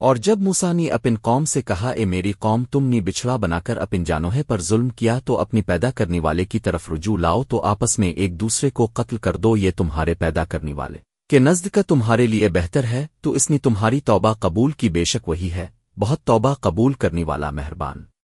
اور جب موسا نے اپن قوم سے کہا، اے میری قوم، تم نے بچھڑا بنا کر اپن جانوہے پر ظلم کیا، تو اپنی پیدا کرنے والے کی طرف رجوع لاؤ، تو آپس میں ایک دوسرے کو قتل کر دو، یہ تمہارے پیدا کرنے والے۔ کہ نزد کا تمہارے لیے بہتر ہے، تو اس نے تمہاری توبہ قبول کی، بے شک وہی ہے، بہت توبہ قبول کرنے والا مہربان۔